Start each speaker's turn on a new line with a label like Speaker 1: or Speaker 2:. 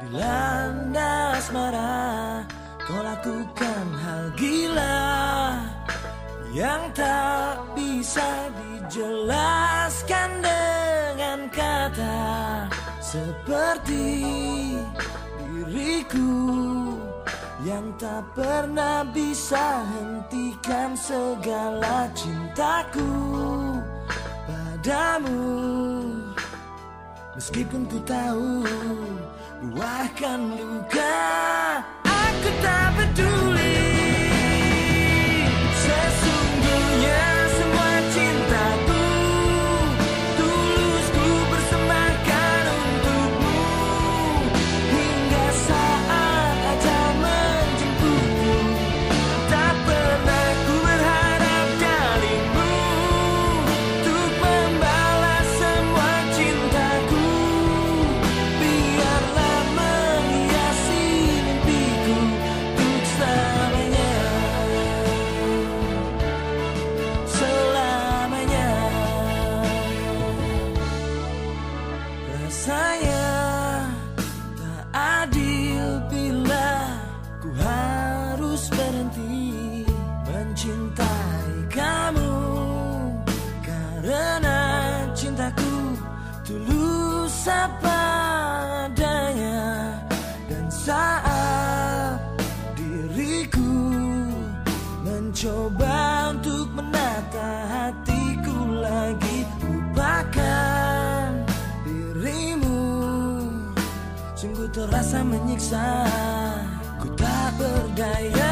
Speaker 1: Dilanda asmara Kau lakukan hal gila Yang tak bisa dijelaskan dengan kata Seperti diriku Yang tak pernah bisa hentikan segala cintaku Padamu. Meskipun ku tahu buahkan luka. sayang terasa menyiksa. Ku tak berdaya